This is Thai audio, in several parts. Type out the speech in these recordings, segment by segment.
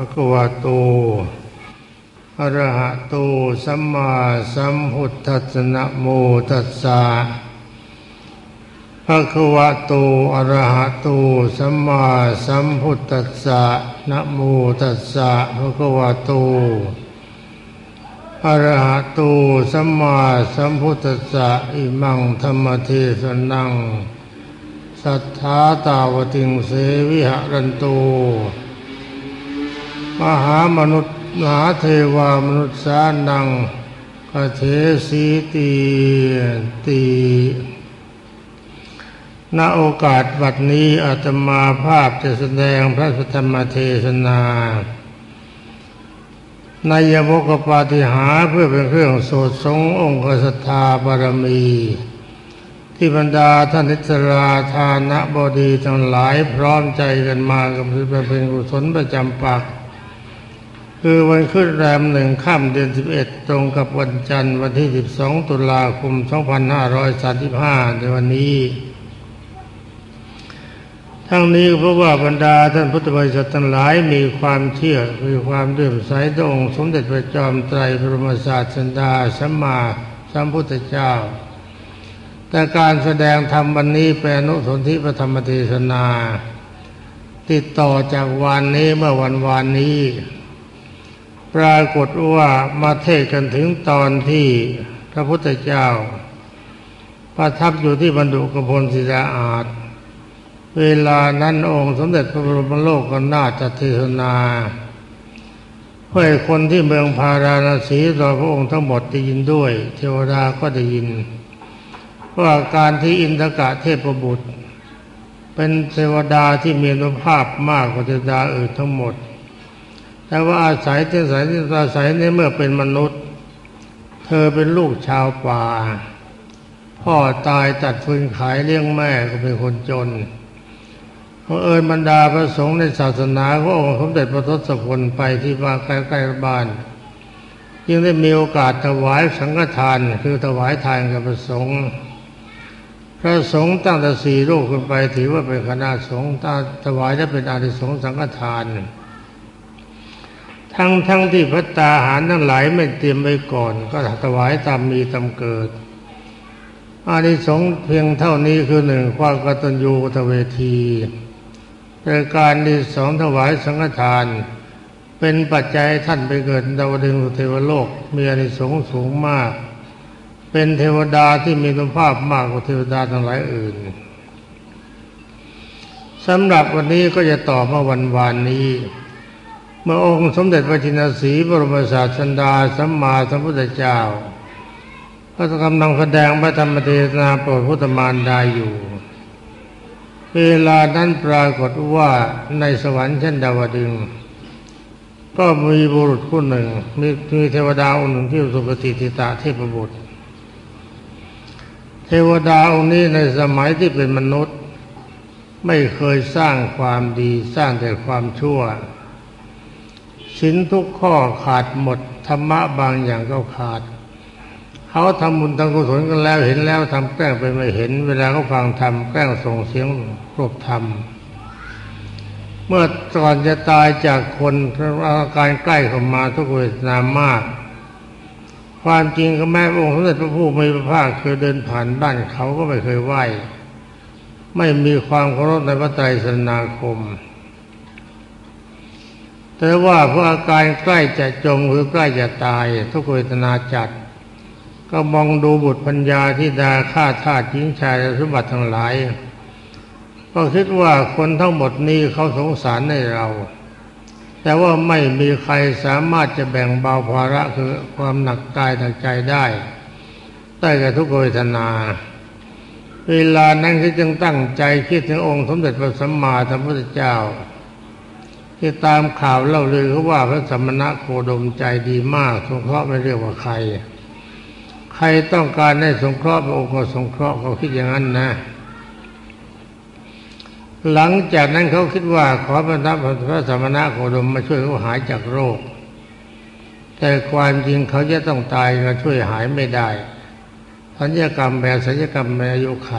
ภะควะโตอระหะโตสัมมาสัมพุทธัสสะนะโมตัสสะภะควะโตอระหะโตสัมมาสัมพุทธัสสะนะโมตัสสะภะควะโตอระหะโตสัมมาสัมพุทธัสสะอิมังธรรมเทศนัง สัทธาตาวติงเสวิหะรันโต มหามนุษย์มหาเทวามนุษย์สานังกเทสีตีตีณโอกาสบัดนี้อาตมาภาพจะแสดงพระธรรมเทศนาในยมกปาฏิหาเพื่อเป็นเครื่องโสดสงองค์ศรัทธาบารมี ที่บรรดาท่านนิสราทานะบดีทั้งหลายพร้อมใจกันมากับเป็นกุศลประจำปัก คือวันขึ้นแรมหนึ่งค่ำเดือนสิบเอ็ดตรงกับวันจันทร์วันที่สิบสองตุลาคมสองพันห้าร้อยสามสิบห้าในวันนี้ ทั้งนี้เพราะว่าบรรดาท่านพุทธบริษัททั้งหลายมีความเชื่อมีความเลื่อมใสต่อองค์สมเด็จพระจอมไตรบรมศาสดาสัมมาสัมพุทธเจ้า แต่การแสดงธรรมวันนี้เป็นอนุสนธิพระธรรมเทศนา ติดต่อจากวันนี้เมื่อวันวานนี้ รากฏว่ามาเทศกันถึงตอนที่พระพุทธเจ้า ประทับอยู่ที่บรรดุกพลศิลาอาจเวลานั้นองค์สมเด็จพระบรมโลกก็น่าจะเทศนาเพื่อคนที่เมืองพาราณสีต่อพระองค์ทั้งหมดได้ยินด้วย เทวดาก็ได้ยินว่าการที่อินทกะเทพบุตร เป็นเทวดาที่มีอนุภาพมากกว่าเทวดาอื่นทั้งหมด แต่ว่าอาศัยที่อาศัยที่อาศัยในเมื่อเป็นมนุษย์ เธอเป็นลูกชาวป่า พ่อตายตัดฟืนขายเลี้ยงแม่ก็เป็นคนจนเพราเอิญบรรดาพระสงฆ์ในศาสนาขององค์สมเด็จพระทศพลไปที่บ้านใกล้ๆบ้านจึงได้มีโอกาสถวายสังฆทานคือถวายทานกับพระสงฆ์พระสงฆ์ตั้งแต่สี่รูปขึ้นไปถือว่าเป็นคณะสงฆ์ถ้าถวายจะเป็นอาริสงฆ์สังฆทาน ทั้งทั้งที่พระตาหารทั้งหลายไม่เตรียมไว้ก่อน ก็ถวายตามมีตามเกิดอานิสงส์เพียงเท่านี้คือหนึ่งความกตัญญูกตเวทีประการที่สองถวายสังฆทาน เป็นปัจจัยท่านไปเกิดดาวดึงเทวโลกมีอานิสงส์สูงมาก เป็นเทวดาที่มีคุณภาพมากกว่าเทวดาทั้งหลายอื่นสำหรับวันนี้ก็จะต่อมาวันวานนี้ มื่อองค์สมเด็จพระจินสีบรมศาสดาสัมมาสัมพุทธเจ้าก็กำลังแสดงพระธรรมเทศนาโปรดพุทธมารดาอยู่ เวลานั้นปรากฏว่าในสวรรค์ชั้นดาวดึง ก็มีบุรุษผู้หนึ่ง มีมีเทวดาองค์หนึ่งที่สุปฏิทิตาเทพบุตร เทวดาองค์นี้ในสมัยที่เป็นมนุษย์ ไม่เคยสร้างความดีสร้างแต่ความชั่ว สินทุกข้อขาดหมดธรรมะบางอย่างก็ขาดเขาทำบุญทำกุศลกันแล้วเห็นแล้วทำแกล้งไปไม่เห็น เวลาเขาฟังธรรมแกล้งส่งเสียงรบธรรมเมื่อก่อนจะตายจากคนอาการใกล้เข้ามาทุกเวทนามาก ความจริงก็แม่องค์สมเด็จพระผู้มีพระภาคเคยเดินผ่านบ้านเขาก็ไม่เคยไหว้ ไม่มีความเคารพในพระไตรสรณาคม แต่ว่าเพราะอาการใกล้จะจมหรือใกล้จะตาย ทุกเวทนาจัด ก็มองดูบุตรปัญญาที่ดาฆ่าทาสหญิงชายสมบัติทั้งหลาย ก็คิดว่าคนทั้งหมดนี้เขาสงสารในเรา แต่ว่าไม่มีใครสามารถจะแบ่งเบาภาระคือความหนักกายหนักใจได้ได้กับทุกเวทนาเวลานั้นเขาจึงตั้งใจคิดถึงองค์สมเด็จพระสัมมาสัมพุทธเจ้า ที่ตามข่าวเล่าเลือเขาว่าพระสมณะโคดมใจดีมาก สงเคราะห์ไม่เรียกว่าใคร ใครต้องการให้สงเคราะห์พระองค์ก็สงเคราะห์เขาคิดอย่างนั้นนะ หลังจากนั้นเขาคิดว่าขอพระนับพระสมณะโคดมมาช่วยเขาหายจากโรค แต่ความจริงเขาจะต้องตายมาช่วยหายไม่ได้สัญญกรรมแบบสัญญกรรมแมอายุไข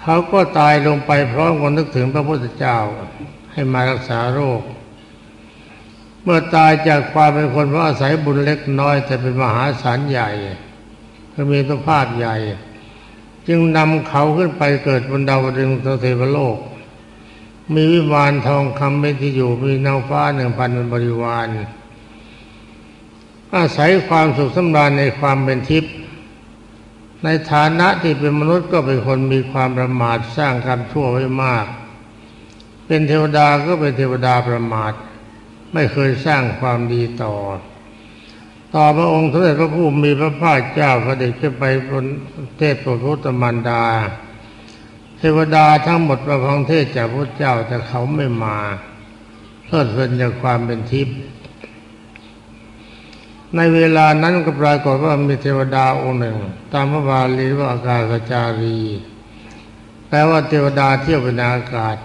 เขาก็ตายลงไปพร้อมกับนึกถึงพระพุทธเจ้า ให้มารักษาโรค เมื่อตายจากความเป็นคนเพราะอาศัยบุญเล็กน้อย แต่เป็นมหาศาลใหญ่ก็มีตัวภาพใหญ่ จึงนำเขาขึ้นไปเกิดบนดาวดึงสเทวโลก มีวิมานทองคำเป็นที่อยู่มีนางฟ้าหนึ่งพันบริวารอาศัยความสุขสำราญในความเป็นทิพย์ในฐานะที่เป็นมนุษย์ก็เป็นคนมีความประมาทสร้างกรรมชั่วไว้มาก เป็นเทวดาก็เป็นเทวดาประมาท ไม่เคยสร้างความดีต่อ ต่อพระองค์สมเด็จพระผู้มีพระภาคเจ้าเด็จขึ้นไปบนเทพโปรดตมันดา เทวดาทั้งหมดประพังเทศจากพระเจ้าแต่เขาไม่มาเพลิดเพลินจากความเป็นทิพย์ในเวลานั้นก็ปรากฏว่ามีเทวดาองค์หนึ่ง ตามพระบาลีว่าอากาศจารีแปลว่าเทวดาเที่ยวเป็นอากาศ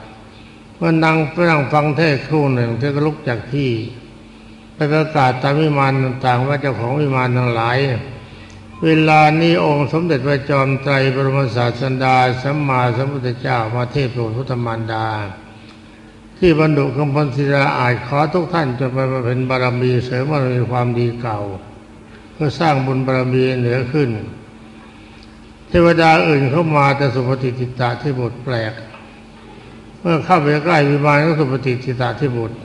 มื่อนั่งนั่งฟังเทศครู่หนึ่งเธอก็ลุกจากที่ ไปประกาศตามวิมานต่างๆว่าเจ้าของวิมานทั้งหลาย เวลานี้องค์สมเด็จพระจอมไตรบรมศาสดาสัมมาสัมพุทธเจ้ามาเทศโปรดพุทธมารดา ที่บรรดุคำพันศิลาอาจขอทุกท่านจงไปเป็นบารมีเสริมบารมีความดีเก่า เพื่อสร้างบุญบารมีเหนือขึ้น เทวดาอื่นเข้ามาแต่สุปฏิติตาที่บทแปลก เมื่อเข้าไปใกล้วิมานของสุปฏิทิตาที่บุตร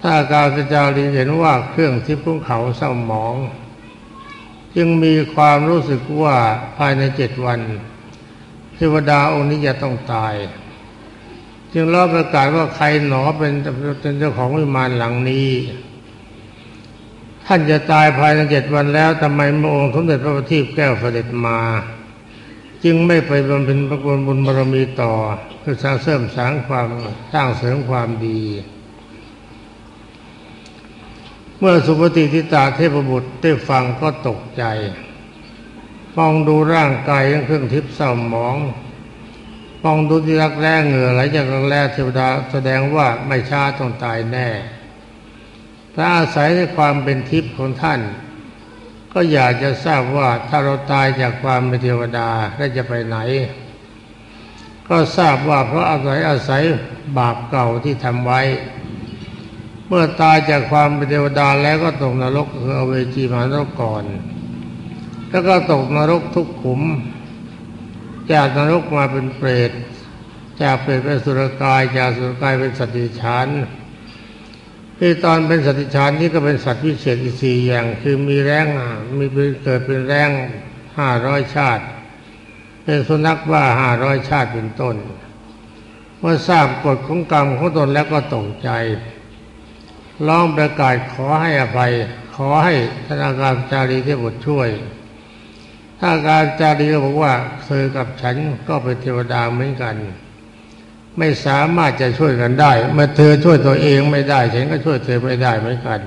ถ้าการพระเจ้าลีเห็นว่าเครื่องที่พุ่งเขาเศร้าหมอง จึงมีความรู้สึกว่าภายในเจ็ดวันเทวดาองค์นี้จะต้องตาย จึงรอบประกาศว่าใครหนอเป็นเป็นเจ้าของวิมานหลังนี้ ท่านจะตายภายในเจ็ดวันแล้วทำไมพระองค์สมเด็จพระบัณฑิตแก้วเสด็จมา จึงไม่ไปบำเพ็ญพระกุลบุญบารมีต่อคือสร้างเสริมสร้างความสร้างเสริมความดี เมื่อสุปฏิทิตาเทพบุตรได้ฟังก็ตกใจ มองดูร่างกายยังเครื่องทิพย์เศร้าหมอง มองดูที่รักแร้เหงื่อไหลจากรักแร้เทวดาแสดงว่าไม่ช้าต้องตายแน่ถ้าอาศัยในความเป็นทิพย์ของท่าน ก็อยากจะทราบว่าถ้าเราตายจากความเป็นเทวดาแล้วจะไปไหน ก็ทราบว่าเพราะอาศัยอาศัยบาปเก่าที่ทำไว้ เมื่อตายจากความเป็นเทวดาแล้วก็ตกนรกคืออเวจีมานรกก่อน แล้วก็ตกนรกทุกขุม จากนรกมาเป็นเปรตจากเปรตเป็นสุรกายจากสุรกายเป็นสติฉาน ที่ตอนเป็นสัตว์ดิฉานนี่ก็เป็นสัตว์วิเศษอีกสี่อย่าง คือมีแรงมีเกิดเป็นแรงห้าร้อยชาติ เป็นสุนัขบ้าห้าร้อยชาติเป็นต้นเมื่อทราบกฎของกรรมของตนแล้วก็ตกใจร้องประกาศขอให้อภัย ขอให้ธนาการจารีเทพบุตรช่วย ถ้าการจารีก็บอกว่าเธอกับฉันก็เป็นเทวดาเหมือนกัน ไม่สามารถจะช่วยกันได้ เมื่อเธอช่วยตัวเองไม่ได้ ฉันก็ช่วยเธอไม่ได้เหมือนกัน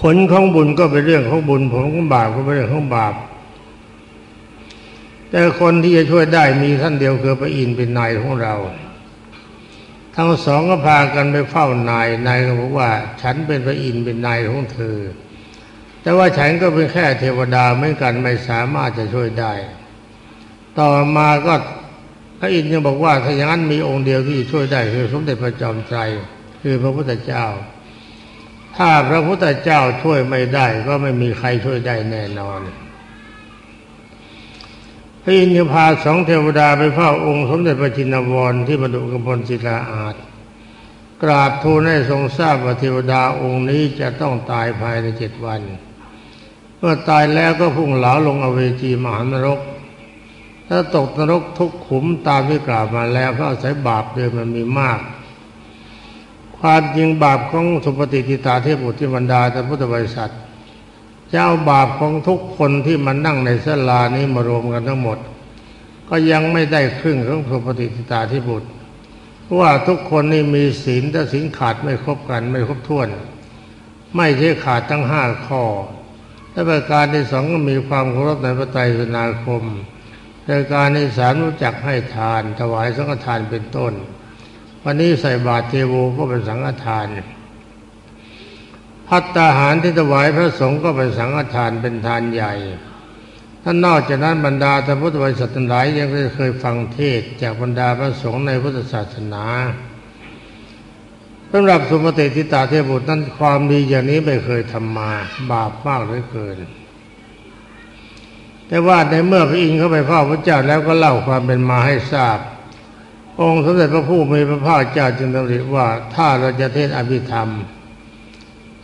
ผลของบุญก็เป็นเรื่องของบุญ ผลของบาปก็เป็นเรื่องของบาป แต่คนที่จะช่วยได้มีท่านเดียวคือพระอินทร์เป็นนายของเรา ทั้งสองก็พากันไปเฝ้านายนายก็บอกว่า ฉันเป็นพระอินทร์เป็นนายของเธอ แต่ว่าฉันก็เป็นแค่เทวดาเหมือนกันไม่สามารถจะช่วยได้ ต่อมาก็พระอินทร์ยังบอกว่าถ้าอย่างนั้นมีองค์เดียวที่ช่วยได้คือสมเด็จพระจอมไตรคือพระพุทธเจ้า ถ้าพระพุทธเจ้าช่วยไม่ได้ ก็ไม่มีใครช่วยได้แน่นอน พระอินทร์พาสองเทวดาไปเฝ้าองค์สมเด็จพระจินวรที่บรรดุกพลศิลาอาจกราบทูลให้ทรงทราบว่าเทวดาองค์นี้จะต้องตายภายในเจ็ดวัน เมื่อตายแล้วก็พุ่งเหลาลงอเวจีมหานรก ถ้าตกนรกทุกขุมตามที่กล่าวมาแล้วเพราะสายบาปเดิมมันมีมาก ความจริงบาปของสุปฏิทิตาเทพบุตรที่บรรดาแต่พุทธบริษัท เจ้าบาปของทุกคนที่มานั่งในสลานี้มารวมกันทั้งหมด ก็ยังไม่ได้ครึ่งของสุปฏิทิตาเทพบุตรว่าทุกคนนี่มีศีลแต่ศีลขาดไม่ครบกันไม่ครบถ้วน ไม่ใช่ขาดทั้งห้าข้อและประการที่สองก็มีความเคารพในพระไตรสนาคม ประการที่สามรู้จักให้ทาน ถวายสังฆทานเป็นต้น วันนี้ใส่บาตรเทโวก็เป็นสังฆทานพัตตาหารที่ถวายพระสงฆ์ก็เป็นสังฆทานเป็นทานใหญ่ท่านนอกจากนั้นบรรดาท่านพุทธบริษัททั้งหลายยังเคยฟังเทศจากบรรดาพระสงฆ์ในพุทธศาสนาสำหรับสุปฏิทิตาเทพบุตรนั้นความดีอย่างนี้ไม่เคยทำมา บาปมากเหลือเกิน แต่ว่าในเมื่อพระอินทร์เข้าไปเฝ้าพระเจ้าแล้วก็เล่าความเป็นมาให้ทราบ องค์สมเด็จพระผู้มีพระภาคเจ้าจึงดำริว่าถ้าเราจะเทศอภิธรรม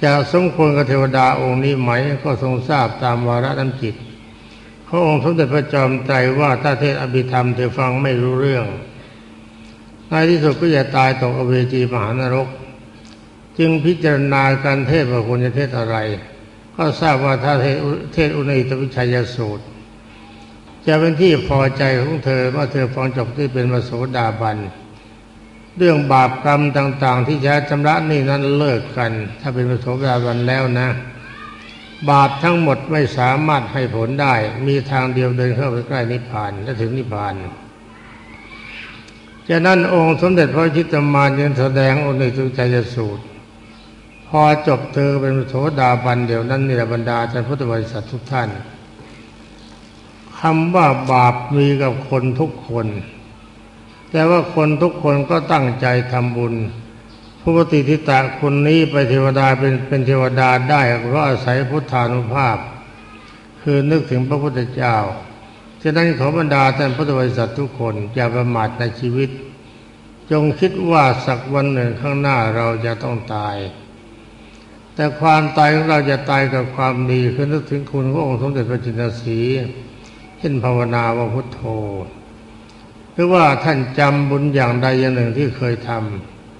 จะสมควรกับเทวดาองค์นี้ไหมก็ทรงทราบตามวาระน้ำจิต พระองค์สมเด็จพระจอมไตรว่าถ้าเทศอภิธรรมเธอฟังไม่รู้เรื่องในที่สุดก็จะตายตกอเวจีมหานรก จึงพิจารณาการเทศว่าควรจะเทศอะไร ก็ทราบว่าถ้าเทศอุณิตวิชัยสูตร จะเป็นที่พอใจของเธอเมื่อเธอฟังจบที่เป็นมโสดาบัน เรื่องบาปกรรมต่าง ๆ ที่จะชำระนี่นั้นเลิกกัน ถ้าเป็นมโสดาบันแล้วนะ บาปทั้งหมดไม่สามารถให้ผลได้ มีทางเดียวเดินเข้าไปใกล้นิพพานและถึงนิพพานฉะนั้นองค์สมเด็จพระชิตมารยังแสดงองค์ในสุจัยสูตร พอจบเธอเป็นโสดาบันเดี๋ยวนั้นนิรบรรดาท่านพุทธบริษัททุกท่าน คำว่าบาปมีกับคนทุกคน แต่ว่าคนทุกคนก็ตั้งใจทำบุญผู้ปฏิทิตะคนนี้ไปเทวดาเป็นเป็นเทวดาได้เพราะอาศัยพุทธานุภาพ คือนึกถึงพระพุทธเจ้าฉะนั้นขอบรรดาท่านพุทธบริษัททุกคนอย่าประมาทในชีวิต จงคิดว่าสักวันหนึ่งข้างหน้าเราจะต้องตาย แต่ความตายของเราจะตายกับความดีคือนึกถึงคุณขององค์สมเด็จพระจินสี ช่นภาวนาว่าพุทโธ หรือว่าท่านจำบุญอย่างใดอย่างหนึ่งที่เคยท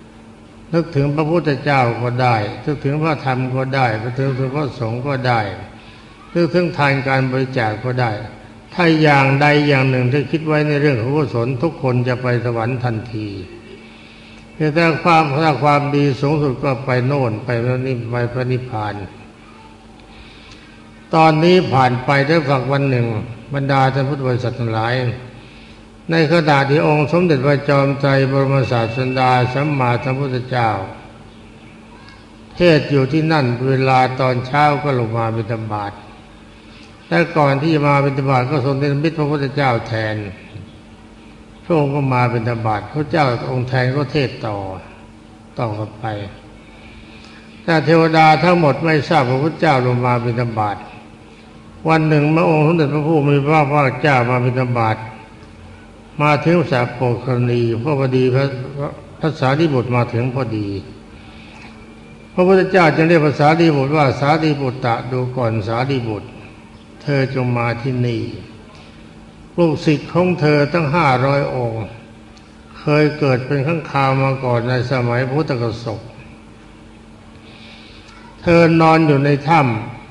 ำนึกถึงพระพุทธเจ้าก็ได้นึกถึงพระธรรมก็ได้นึกถึงพระสงฆ์ก็ได้นึกถึงทานการบริจาคก็ได้ ถ้าอย่างใดอย่างหนึ่งที่คิดไว้ในเรื่องของกุศลทุกคนจะไปสวรรค์ทันทีแต่ความถ้าความดีสูงสุดก็ไปโน่นไปนิพไปพระนิพพาน ตอนนี้ผ่านไปได้ฝักวันหนึ่ง บรรดาท่านพุทธบริษัททั้งหลาย ในขณะที่องค์สมเด็จพระจอมไตรบรมศาสดาสัมมาสัมพุทธเจ้า เทศอยู่ที่นั่นเวลาตอนเช้าก็ลงมาบิณฑบาตแต่ก่อนที่จะมาเป็นธบาตก็ทรงเป็นมิตรพระพุทธเจ้าแทนพระองค์ก็มาเป็นธบาตพระเจ้าองค์แทนก็เทศต่อต่อกันไปแต่เทวดาทั้งหมดไม่ทราบพระพุทธเจ้าลงมาเป็นธบาต วันหนึ่งพระองค์สมเด็จพระผู้มีพระภาคเจ้ามาเป็นธบาตมาถึงสาโปกรณีพระพอดีพระภาษาดีบุตรมาถึงพอดี พระพุทธเจ้าจึงเรียกภาษาดีบุตรว่าสาดีบุตรตะดูก่อนสาดีบุตร เธอจงมาที่นี่ลูกศิษย์ของเธอตั้งห้าร้อยองค์ เคยเกิดเป็นข้างคาวมาก่อนในสมัยพุทธกสกเธอนอนอยู่ในถ้ำ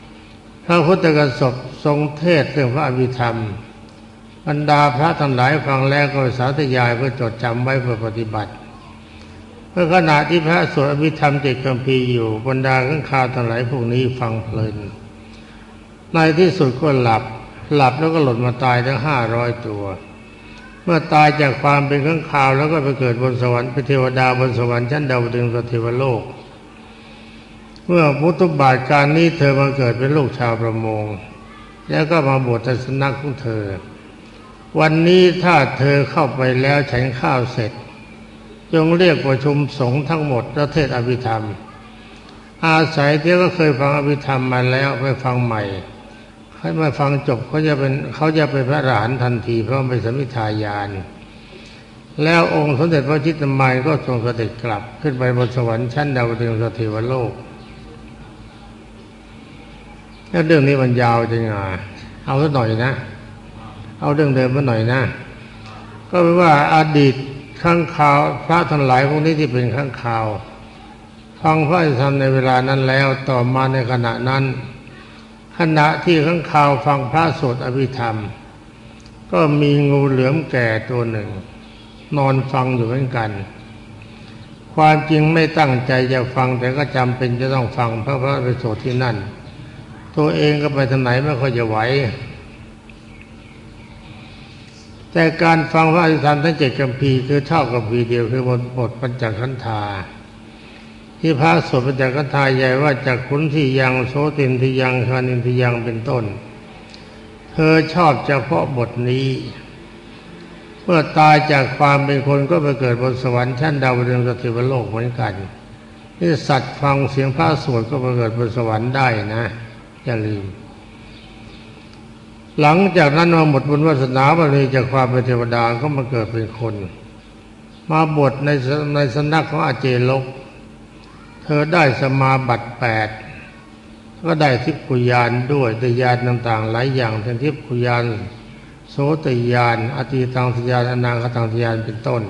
ระพุทธกสกทรงเทศเรื่องพระอภิธรรม บรรดาพระทั้งหลายฟังแล้วก็สาธยายเพื่อจดจำไว้เพื่อปฏิบัติเมื่อขณะที่พระสวดอภิธรรมเจ็ดคำพีอยู่บรรดาข้างคาวทั้งหลายพวกนี้ฟังเพลิน ในที่สุดก็หลับ หลับแล้วก็หล่นมาตายทั้งห้าร้อยตัว เมื่อตายจากความเป็นข้างคาวแล้วก็ไปเกิดบนสวรรค์เป็นเทวดาบนสวรรค์ชั้นดาวดึงสเทวโลก เมื่อพุทธบาทการนี้เธอมาเกิดเป็นลูกชาวประมง แล้วก็มาบวชทศนักของเธอ วันนี้ถ้าเธอเข้าไปแล้วฉันข้าวเสร็จ จงเรียกประชุมสงฆ์ทั้งหมดแล้วเทศอภิธรรม อาศัยที่ก็เคยฟังอภิธรรมมาแล้วไปฟังใหม่ให้มาฟังจบเขาจะเป็นเขาจะเป็นพระอรหันต์ทันทีเพราะเป็นสมิทายาน แล้วองค์สมเด็จพระจิตตมัยก็ทรงเสด็จกลับขึ้นไปบนสวรรค์ชั้นดาวดึงสถิวโลก แล้วเรื่องนี้มันยาวจริงอะเอาสักหน่อยนะ เอาเรื่องเดิมมาหน่อยนะ ก็แปลว่าอาดีตข้างข่าว พระทั้งหลายพวกนี้ที่เป็นข้างข่าว ฟังพระธรรมในเวลานั้นแล้วต่อมาในขณะนั้น ขณะที่ข้างข่าวฟังพระสวดอภิธรรม ก็มีงูเหลือมแก่ตัวหนึ่ง นอนฟังอยู่เหมือนกัน ความจริงไม่ตั้งใจจะฟังแต่ก็จำเป็นจะต้องฟังพระพระไปสวดที่นั่น ตัวเองก็ไปทางไหนไม่ค่อยจะไหว แต่การฟังพระอภิธรรมทั้งเจ็ดกัมพีคือเท่ากับพีเดียวคือบทบทปัญจขันธาที่พระสวดปัญจกทายใหญ่ว่าจากขุนที่ยังโสตินที่ยังคานินที่ยังเป็นต้น เธอชอบเฉพาะบทนี้เมื่อตายจากความเป็นคนก็ไปเกิดบนสวรรค์ชั้นดาวดึงสถิวโลกเหมือนกันนี่สัตว์ฟังเสียงพระสวดก็มาเกิดบนสวรรค์ได้นะ อย่าลืม หลังจากนั้นมาหมดบุญวาสนาบารมีจากความเป็นเทวดาก็มาเกิดเป็นคน มาบวชในในสนักของอาเจลก เธอได้สมาบัติแปดก็ได้ทิพกุยานด้วยได้ยานต่างๆ หลายอย่างทั้งทิพกุยานโสตยานอติตังสยานอนาคตังสยานเป็นต้น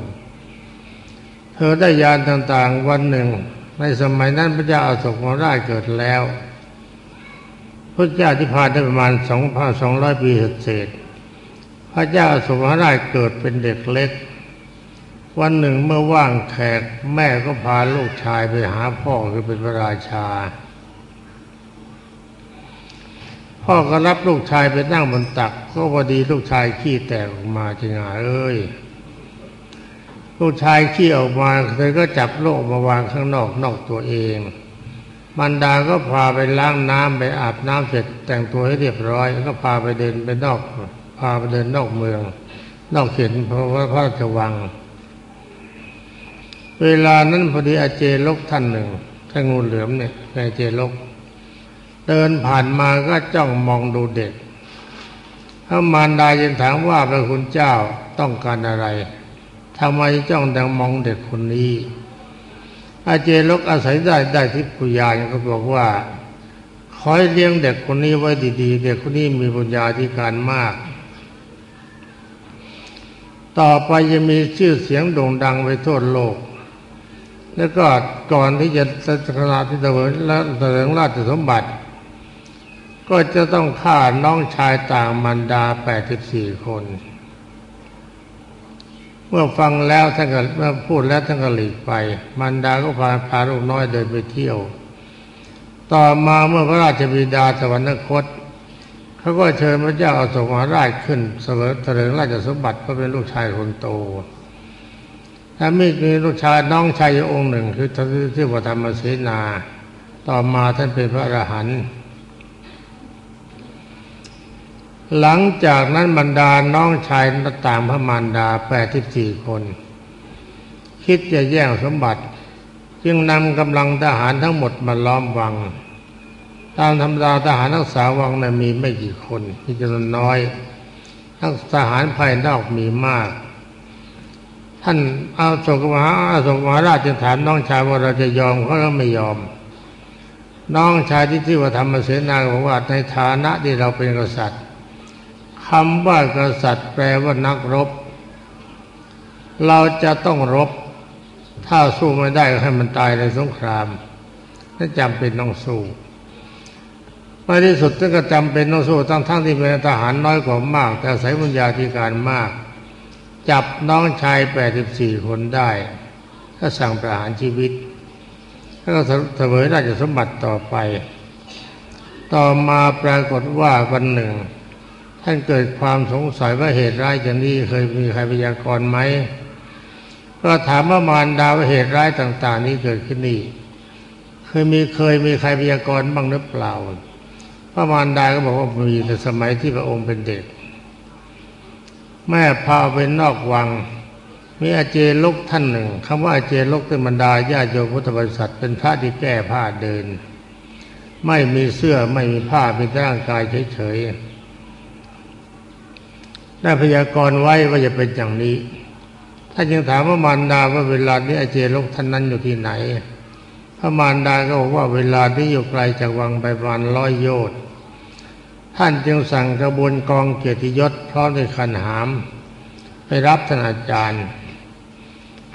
เธอได้ยานต่างๆ วันหนึ่ง ในสมัยนั้นพระเจ้าอาโศกมราชเกิดแล้ว พระเจ้าที่ผ่านได้ประมาณสองพันสองร้อยปีเศษ พระเจ้าอาโศกมราชเกิดเป็นเด็กเล็ก วันหนึ่งเมื่อว่างแขกแม่ก็พาลูกชายไปหาพ่อคือเป็นพระราชา พ่อก็รับลูกชายไปนั่งบนตัก ก็พอดีลูกชายขี้แตกออกมาจริงอะเอ้ยลูกชายขี้ออกมาเธอก็จับโลกมาวางข้างนอกนอกตัวเอง มันดาก็พาไปล้างน้ำไปอาบน้ำเสร็จ แต่งตัวให้เรียบร้อย ก็พาไปเดินไปนอก พาไปเดินนอกเมือง นอกเขตเพราะว่าพระราชวัง เวลานั้นพอดีอาเจลกท่านหนึ่งท่านงูเหลือมเนี่ยอาเจลก เดินผ่านมาก็จ้องมองดูเด็กพระมารดายังถามว่าพระคุณเจ้าต้องการอะไรทำไมจ้องดังมองเด็กคนนี้ อาเจลกอาศัยได้ได้ทิพยานก็บอกว่าคอยเลี้ยงเด็กคนนี้ไว้ดีๆ เด็กคนนี้มีปัญญาธิการมาก ต่อไปจะมีชื่อเสียงโด่งดังไปทั่วโลก แล้วก็ก่อนที่จะขณะที่เสวยและเสริงราชสมบัติ ก็จะต้องฆ่าน้องชายต่างมันดาแปดสิบสี่คน เมื่อฟังแล้วท่านก็เมื่อพูดแล้วท่านก็หลีกไป มันดาก็พาพาลูกน้อยเดินไปเที่ยว ต่อมาเมื่อพระราชบิดาสวรรคตเขาก็เชิญพระเจ้าอาสมหราชขึ้นเสมอเถลิงราชสมบัติเพราะเป็นลูกชายคนโตถ้ามีมีลูกชายน้องชายองค์หนึ่ง คือท่านที่ว่าธรรมเสนา ต่อมาท่านเป็นพระอรหันต์ หลังจากนั้นบรรดาน้องชายต่างพระมารดาแปดที่สี่คน คิดจะแย่งสมบัติ จึงนำกำลังทหารทั้งหมดมาล้อมวัง ตามธรรมดาทหารรักษาวังนะ่ะมีไม่กี่คนมีจำนวนน้อยทั้งทหารภายนอกมีมาก ท่านเอาส่งมหาอาส่งมหาราชจึงถามน้องชายว่าเราจะยอมเขาก็ไม่ยอม น้องชายที่ที่ว่าธรรมเสนาบอกว่าในฐานะที่เราเป็นกษัตริย์ คำว่ากษัตริย์แปลว่านักรบ เราจะต้องรบ ถ้าสู้ไม่ได้ก็ให้มันตายในสงครามถ้าจำเป็นต้องสู้ในที่สุดก็จำเป็นต้องสู้ทั้งทั้งที่เป็นทหารน้อยกว่ามาก แต่สายบุญญาธิการมาก จับน้องชายแปดสิบสี่คนได้ก็สั่งประหารชีวิตแล้วก็เสวยราชสมบัติต่อไป ต่อมาปรากฏว่าวันหนึ่ง ท่านเกิดความสงสัยว่าเหตุร้ายอย่างนี้เคยมีใครพยากรณ์ไหมก็ถามว่ามารดาว่าเหตุร้ายต่าง ๆ นี้เกิดขึ้นนี่เคยมีเคยมีใครพยากรณ์บ้างหรือเปล่าพระมารดาก็บอกว่ามีแต่สมัยที่พระองค์เป็นเด็ก แม่พาไปนอกวัง มีอาเจลกท่านหนึ่งคำว่าอาเจลกเป็นบรรดาญาโยมพุทธบริษัทเป็นพระที่แก้ผ้าเดิน ไม่มีเสื้อไม่มีผ้าเป็นร่างกายเฉยๆ ได้พยากรณ์ไว้ว่าจะเป็นอย่างนี้ถ้านจึงถามว่ามารดาว่าเวลานี้อาเจลกท่านนั้นอยู่ที่ไหน พระมารดาก็บอกว่าเวลาที่อยู่ไกลจากวังไปประมาณร้อยโยชน์ท่านจึงสั่งกระบวนกองเกียรติยศพร้อมด้วยขันหาม ไปรับท่านอาจารย์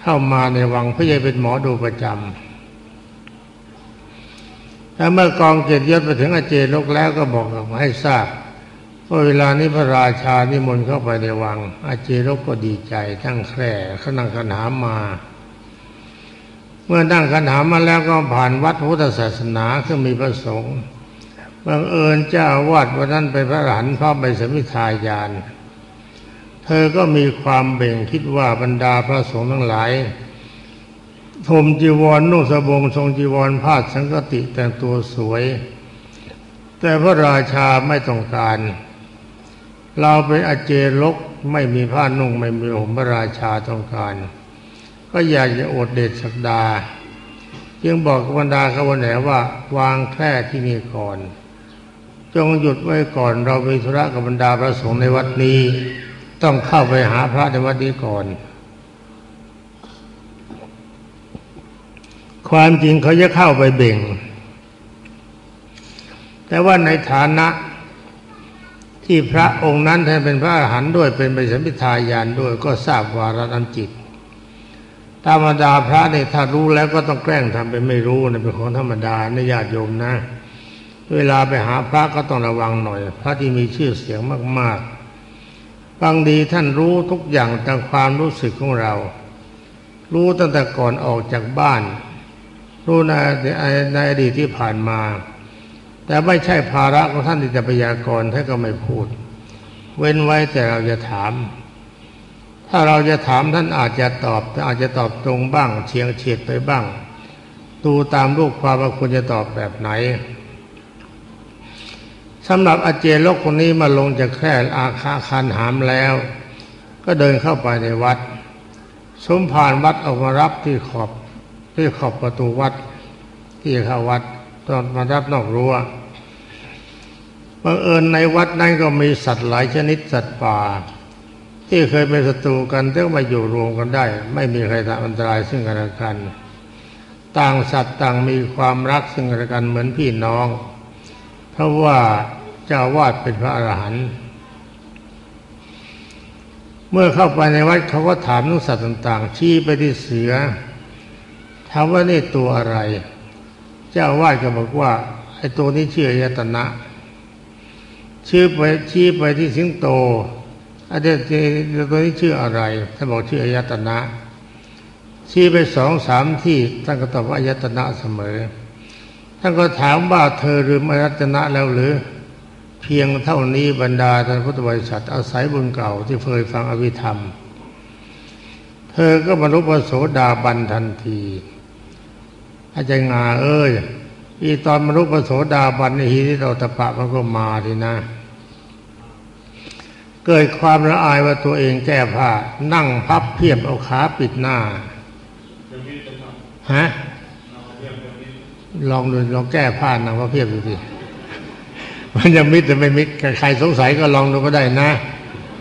เข้ามาในวังเพื่อจะเป็นหมอดูประจำแล้วเมื่อกองเกียรติยศไปถึงอาเจลกแล้วก็บอกให้ทราบ เวลานี้พระราชานิมนต์เข้าไปในวัง อาเจรกก็ดีใจทั้งแคร่ขนังขันหามา เมื่อนั่งขันหามาแล้วก็ผ่านวัดพุทธศาสนาซึ่งมีพระสงฆ์บังเอิญเจ้าวาดวันนั้นไปพระหันพระไปสมิทายาน เธอก็มีความเบ่งคิดว่าบรรดาพระสงฆ์ทั้งหลายทมจีวรนุ่งสบงทรงจีวรผ้าสังกติแต่งตัวสวย แต่พระราชาไม่ต้องการ เราเป็นอเจลกไม่มีผ้านุ่งไม่มีห่มพระราชาต้องการ ก็อยากจะอดเดชสักดา จึงบอกกบบรรดาขบวนแห่ว่าวางแคร่ที่นี่ก่อน จงหยุดไว้ก่อน เราไปธุระกับบรรดาพระสงฆ์ในวัดนี้ ต้องเข้าไปหาพระในวัดนี้ก่อน ความจริงเขาจะเข้าไปเบ่ง แต่ว่าในฐานะ ที่พระองค์นั้นท่านเป็นพระอรหันต์ด้วยเป็นไปสัมพิทายานด้วยก็ทราบวาระน้ำจิตธรรมดาพระเนี่ยถ้ารู้แล้วก็ต้องแกล้งทำเป็นไม่รู้นะเป็นของธรรมดาในญาติโยมนะ เวลาไปหาพระก็ต้องระวังหน่อย พระที่มีชื่อเสียงมากๆบางดีท่านรู้ทุกอย่างตามความรู้สึกของเรา รู้ตั้งแต่ก่อนออกจากบ้าน รู้ในในอดีตที่ผ่านมา แต่ไม่ใช่ภาระของท่านที่จะพยากรณ์ท่านก็ไม่พูด เว้นไว้แต่เราจะถาม ถ้าเราจะถามท่านอาจจะตอบแต่อาจจะตอบตรงบ้าง เฉียงเฉียดไปบ้าง ดูตามรูปความว่าคุณจะตอบแบบไหนสำหรับอาเจโลกคนนี้มาลงจากแคร่อาคาคันหามแล้ว ก็เดินเข้าไปในวัด สมผ่านวัดออกมารับที่ขอบที่ขอบประตูวัด ที่เข้าวัดตอนมารับนอกรั้ว บังเอิญในวัดนั้นก็มีสัตว์หลายชนิดสัตว์ป่า ที่เคยเป็นศัตรูกันแต่มาอยู่รวมกันได้ ไม่มีใครทำอันตรายซึ่งกันและกัน ต่างสัตว์ต่างมีความรักซึ่งกันและกันเหมือนพี่น้อง เพราะว่าเจ้าวาดเป็นพระอรหันต์เมื่อเข้าไปในวัดเขาก็ถามนุสัตว์ต่าง ๆ ชี้ไปที่เสือถามว่านี่ตัวอะไร เจ้าวาดก็บอกว่าไอ้ตัวนี้ชื่อยตนะ ชื่อไปชี้ไปที่สิงโตอันนี้ตัวนี้ชื่ออะไรท่านบอกชื่ออายตนะ ชี้ไปสองสามที่ท่านก็ตอบว่ายตนะเสมอ ท่านก็ถามว่าเธอลืมอายตนะแล้วหรือ เพียงเท่านี้บรรดาท่านพุทธบริษัทอาศัยบุญเก่าที่เคยฟังอภิธรรม เธอก็บรรลุพระโสดาบันทันทีอาจารย์งาเอ้ย อีตอนมนุษย์ปโสดาบันในฮีที่เราตะปะมันก็มาทีนะ เกิดความละอายว่าตัวเองแก้ผ้านั่งพับเพียบเอาขาปิดหน้าฮะลองดูลองแก้ผ้านั่งพับเพียบดูสิมันจะมิดแต่ไม่มิดใครสงสัยก็ลองดูก็ได้นะ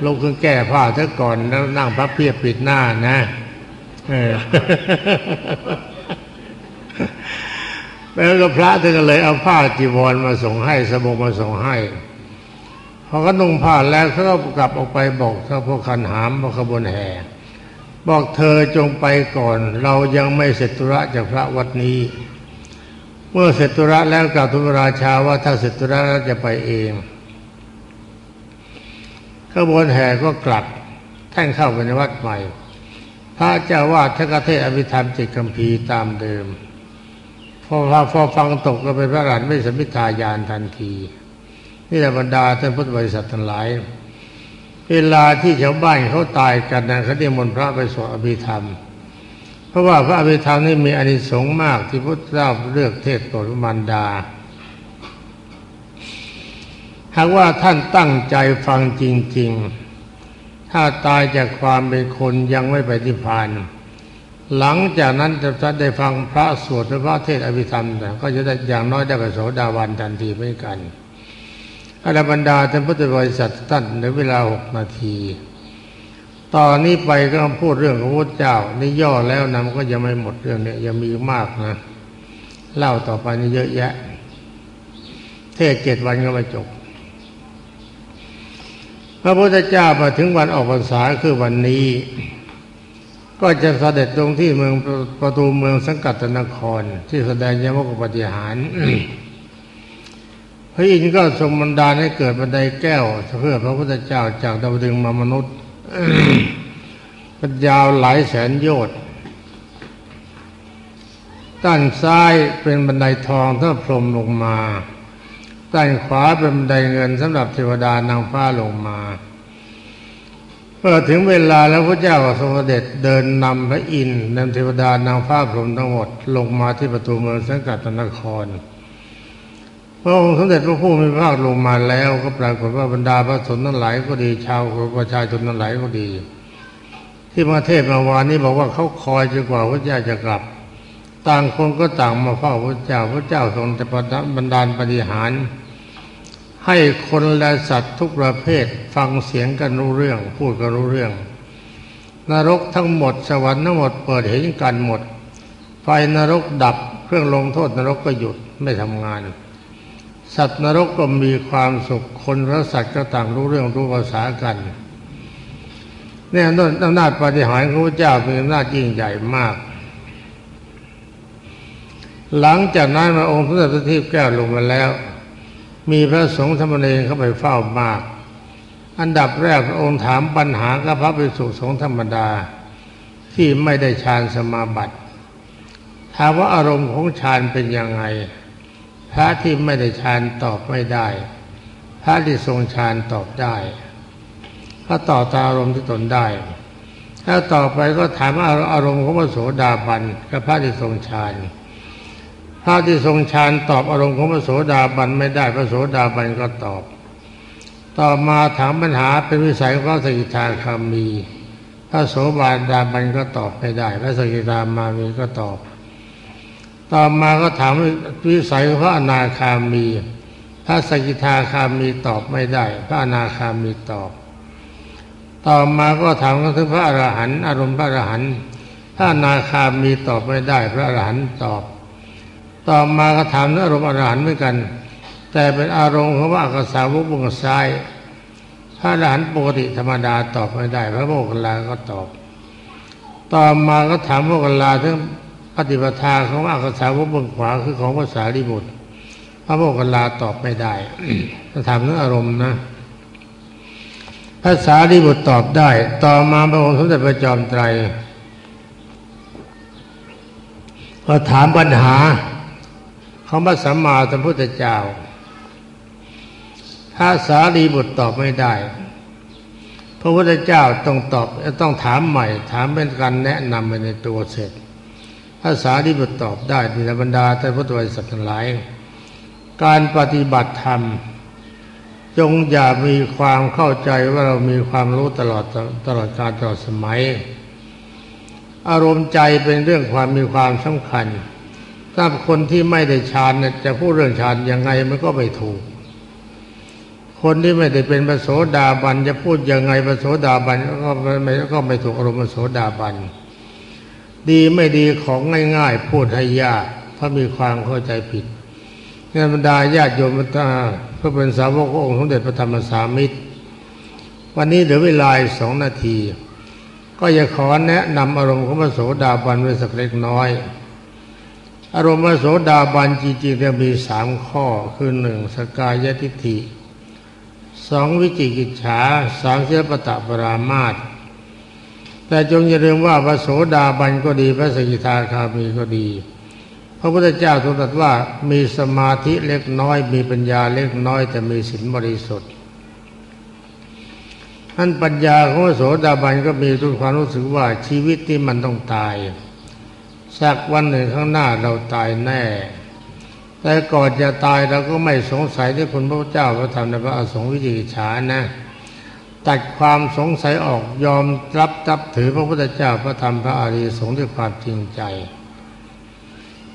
ลงขึ้นแก้ผ้าเถอะก่อนแล้วนั่งพับเพียบปิดหน้านะเออ แล้วก็พระท่านก็เลยเอาผ้าจีวรมาส่งให้สบงมาส่งให้พอก็นุ่งผ้าแล้วเขาก็กลับออกไปบอกถ้าพวกคันหามพวกขบวนแห่บอกเธอจงไปก่อน เรายังไม่เสร็จธุระจากพระวัดนี้ เมื่อเสร็จธุระแล้วกล่าวทูลราชาว่าถ้าเสร็จธุระแล้วจะไปเองขบวนแห่ก็กลับท่านเข้าไปในวัดใหม่ พระเจ้าวาดท่านก็เทศอภิธรรมจิตคัมภีร์ตามเดิม พอพอฟังตกก็เป็นพระอรหันต์ไม่สมิทายานทันที นี่แหละบรรดาท่านพุทธบริษัททั้งหลาย เวลาที่ชาวบ้านเขาตายกันนะเขาเรียมนพระไปสวดอภิธรรม เพราะว่าพระอภิธรรมนี่มีอานิสงส์มากที่พระเจ้าเลือกเทศโปรดมารดา หากว่าท่านตั้งใจฟังจริง ๆ ถ้าตายจากความเป็นคนยังไม่ไปนิพพาน หลังจากนั้นจะได้ฟังพระสวดพระเทศอภิธรรม ก็จะได้อย่างน้อยได้ประโสดาวันทันทีไม่กันอรบรรดาท่านพุทธบริษัทท่านในเวลาหกนาที ตอนนี้ไปก็พูดเรื่องของพระเจ้านี่ย่อแล้วนะมันก็ยังไม่หมดเรื่องเนี้ยังมีมากนะ เล่าต่อไปนี่เยอะแยะ เทศเจ็ดวันก็ไม่จบ พระพุทธเจ้ามาถึงวันออกพรรษาคือวันนี้ ก็จะเสด็จตรงที่เมืองประตูเมืองสังกัดนคร ที่แสดงยมกปฏิหาร พระอินทร์ก็ทรงบันดาลให้เกิดบันไดแก้ว เพื่อพระพุทธเจ้าจากดาวดึงมามนุษย์ป็ยาวหลายแสนโยชน์ด้านซ้ายเป็นบันไดทองถ้าพรมลงมาด้านขวาเป็นบันไดเงินสำหรับเทวดานางฟ้าลงมา เมื่อถึงเวลาแล้วพระเจ้าทรงเสด็จเดินนำพระอินทร์นำเทวดานางฟ้าพรหมทั้งหมดลงมาที่ประตูเมืองสังกัดนคร พระองค์สมเด็จพระผู้มีพระภาคลงมาแล้วก็ปรากฏว่าบรรดาพระสนทั้งหลายก็ดีชาวประชาชนทั้งหลายก็ดี ที่มาเทศมาวานนี้บอกว่าเขาคอยจนกว่าพระเจ้าจะกลับ ต่างคนก็ต่างมาเฝ้าพระเจ้าพระเจ้าทรงจะบันดาปฏิหาร ให้คนและสัตว์ทุกประเภทฟังเสียงกันรู้เรื่อง พูดกันรู้เรื่อง นรกทั้งหมดสวรรค์ทั้งหมดเปิดเห็นกันหมด ไฟนรกดับเครื่องลงโทษนรกก็หยุดไม่ทำงาน สัตว์นรกก็มีความสุขคนและสัตว์ก็ต่างรู้เรื่องรู้ภาษากันเนี่ยอำนาจปฏิหารของพระเจ้าเป็นอำนาจยิ่งใหญ่มาก หลังจากนั้นมาองค์พระสัตทิพแก้วลงมาแล้ว มีพระสงฆ์ธรรมเนรเข้าไปเฝ้ามาก อันดับแรกพระองค์ถามปัญหากับพระภิกษุสงฆ์ธรรมดาที่ไม่ได้ฌานสมาบัติถามว่าอารมณ์ของฌานเป็นยังไง พระที่ไม่ได้ฌานตอบไม่ได้ พระที่ทรงฌานตอบได้ก็ต่อตาอารมณ์ที่ตนได้ ถ้าต่อไปก็ถามอารมณ์ของพระโสดาบันกับพระที่ทรงฌาน พระที่ทรงฌานตอบอารมณ์ของพระโสดาบันไม่ได้พระโสดาบันก็ตอบ ต่อมาถามปัญหาเป็นวิสัยของพระสกิทาคามี พระโสบาดาบันก็ตอบไม่ได้ พระสกิทามามีก็ตอบ ต่อมาก็ถามวิสัยของพระอนาคามี พระสกิทาคามีตอบไม่ได้ พระอนาคามีตอบ ต่อมาก็ถามกันถึงพระอรหันต์อารมณ์พระอรหันต์ถ้านาคามีตอบไม่ได้ พระอรหันต์ตอบ ต่อมาก็ถามถึงอารมณ์อรหันต์เหมือนกัน แต่เป็นอารมณ์ของพระอักษาวุบุงซ้ายพระอรหันต์ปกติธรรมดาตอบไม่ได้ พระโมกขลาก็ตอบ ต่อมาก็ถามโมกขลาถึงปฏิปทาของอักษาวุบุงขวาคือของภาษาลิบุตรพระโมกขลาตอบไม่ได้ถาถามเรื่องอารมณ์นะภาษาที่บุตรตอบได้ ต่อมาพระองค์สมเด็จพระจอมไตรพอถามปัญหา ของพระสัมมาสัมพุทธเจ้าภาษาดีบุตรตอบไม่ได้ พระพุทธเจ้าต้องตอบต้องถามใหม่ ถามเป็นการแนะนำไปในตัวเสร็จภาษาดีบุตรตอบได้ในบรรดาท่านพุทธวิสัชทั้งหลาย การปฏิบัติธรรม จงอย่ามีความเข้าใจว่าเรามีความรู้ตลอดตลอดการตลอดสมัย อารมณ์ใจเป็นเรื่องความมีความสำคัญ ถ้าคนที่ไม่ได้ฌานจะพูดเรื่องฌานยังไงมันก็ไม่ถูก คนที่ไม่ได้เป็นพระโสดาบันจะพูดยังไงพระโสดาบันก็ไม่ก็ไม่ถูกอารมณ์พระโสดาบัน ดีไม่ดีของง่าย ๆ พูดให้ยากเพรามีความเข้าใจผิดนี่บรรดาญาติโยมตาก็เป็นสาวกองค์สมเด็จพระธรรมสามิตร วันนี้เหลือเวลาสองนาที ก็จะขอแนะนำอารมณ์ของพระโสดาบันไว้สักเล็กน้อย อารมณ์พระโสดาบันจริงๆจะมีสามข้อคือหนึ่งสกายทิฏฐิสองวิจิกิจฉาสามเสปตะปรามาตแต่จงอย่าลืมว่าพระโสดาบันก็ดีพระสกิทาคามีก็ดี พระพุทธเจ้าทรงตรัสว่ามีสมาธิเล็กน้อย มีปัญญาเล็กน้อย แต่มีศีลบริสุทธิ์ท่านปัญญาของโสดาบันก็มีทุกความรู้สึกว่าชีวิตที่มันต้องตาย สักวันหนึ่งข้างหน้าเราตายแน่ แต่ก่อนจะตายเราก็ไม่สงสัยที่คุณพระเจ้าพระธรรมในพระอสงฆ์วิจิฉานะ ตัดความสงสัยออกยอมรับจับถือพระพุทธเจ้าพระธรรมพระอริยสงฆ์ด้วยความจริงใจ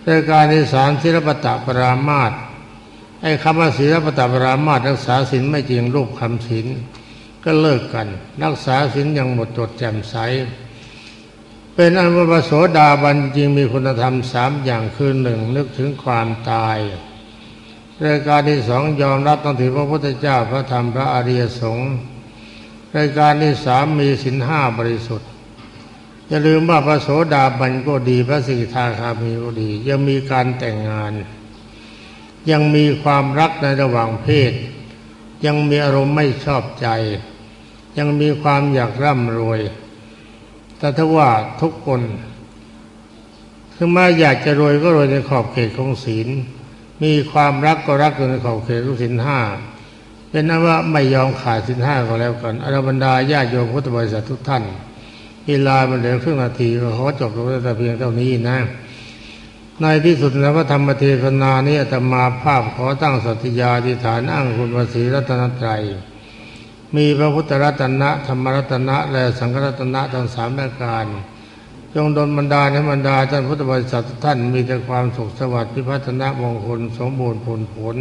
รายการที่สามศิลปตะปรามาตไอ้คำว่าศิลปตะปรามาตรักษาศีลไม่จริงรูปคำศีลก็เลิกกัน รักษาศีลอยังหมดจดแจ่มใส เป็นอันว่าโสดาบันจริงมีคุณธรรมสามอย่างคือหนึ่งนึกถึงความตายรายการที่สองยอมรับต้องถือพระพุทธเจ้าพระธรรมพระอริยสงฆ์รายการที่สามมีศีลห้าบริสุทธิ์อย่าลืมว่าพระโสดาบันก็ดีพระสิกขาคามีก็ดี ยังมีการแต่งงาน ยังมีความรักในระหว่างเพศ ยังมีอารมณ์ไม่ชอบใจ ยังมีความอยากร่ำรวย แต่ถ้าว่าทุกคนคือมาอยากจะรวยก็รวยในขอบเขตของศีล มีความรักก็รักในขอบเขตของศีลห้าเป็นนั้นว่าไม่ยอมขาดศีลห้าก็แล้วกันอรบรรดาญาโยมพุทธบริษัททุกท่านเวลามันเหลือครึ่งนาทีก็ขอจบลงแต่เพียงเท่านี้นะ ในที่สุดแล้วก็ธรรมเทศนานี้จะมาภาพขอตั้งสัตยาธิฐานอ้างคุณวสีรัตนตรัย มีพระพุทธรัตนะ ธรรมรัตนะ และสังฆรัตนะทั้งสามประการ จงดลบรรดาให้บรรดาท่านพุทธบริษัทท่านมีแต่ความสุขสวัสดิ์พิพัฒนมงคลสมบูรณ์ผลผล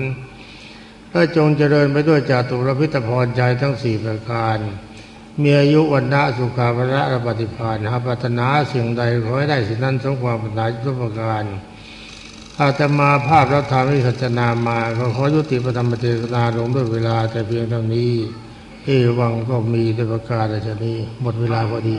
และจงเจริญไปด้วยจาตุรพิตพรใจทั้งสี่ประการ มีอายุวันนะสุขาภระระปฏิภาณหาปัฒนาสิ่งใดขอให้ได้สิ่งนั้นสมความปรารถนาทุกประการอาตมาภาพรัฐธรรมวิสัชนามาก็ขอยุติประธรรมเทศนาลงด้วยเวลาแต่เพียงเท่านี้ เอวังก็มีด้วยประการชนี้หมดเวลาพอดี